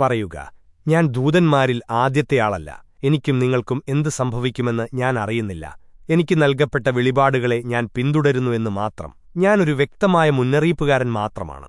പറയുക ഞാൻ ദൂതന്മാരിൽ ആദ്യത്തെയാളല്ല. എനിക്കും നിങ്ങൾക്കും എന്ത് സംഭവിക്കുമെന്ന് ഞാൻ അറിയുന്നില്ല. എനിക്ക് നൽകപ്പെട്ട വെളിപാടുകളെ ഞാൻ പിന്തുടരുന്നു എന്ന് മാത്രം. ഞാനൊരു വ്യക്തമായ മുന്നറിയിപ്പുകാരൻ മാത്രമാണ്.